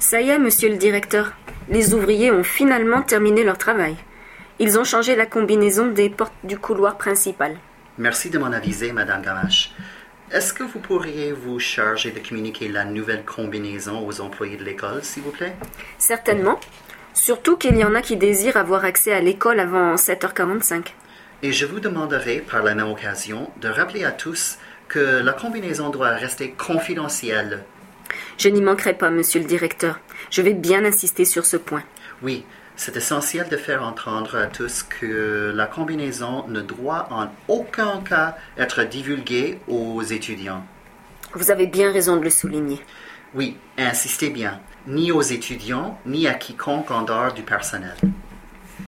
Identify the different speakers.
Speaker 1: Ça y est, monsieur le directeur. Les ouvriers ont finalement terminé leur travail. Ils ont changé la combinaison des portes du couloir principal.
Speaker 2: Merci de m'en aviser, Madame Gamache. Est-ce que vous pourriez vous charger de communiquer la nouvelle combinaison aux employés de l'école, s'il vous plaît?
Speaker 1: Certainement. Surtout qu'il y en a qui désirent avoir accès à l'école avant 7h45.
Speaker 2: Et je vous demanderai, par la même occasion, de rappeler à tous que la combinaison doit rester confidentielle.
Speaker 1: Je n'y manquerai pas, monsieur le directeur. Je vais bien insister sur ce point.
Speaker 2: Oui, c'est essentiel de faire entendre à tous que la combinaison ne doit en aucun cas être divulguée aux étudiants.
Speaker 1: Vous avez bien raison de le souligner.
Speaker 2: Oui, insistez bien, ni aux étudiants, ni à quiconque en dehors du personnel.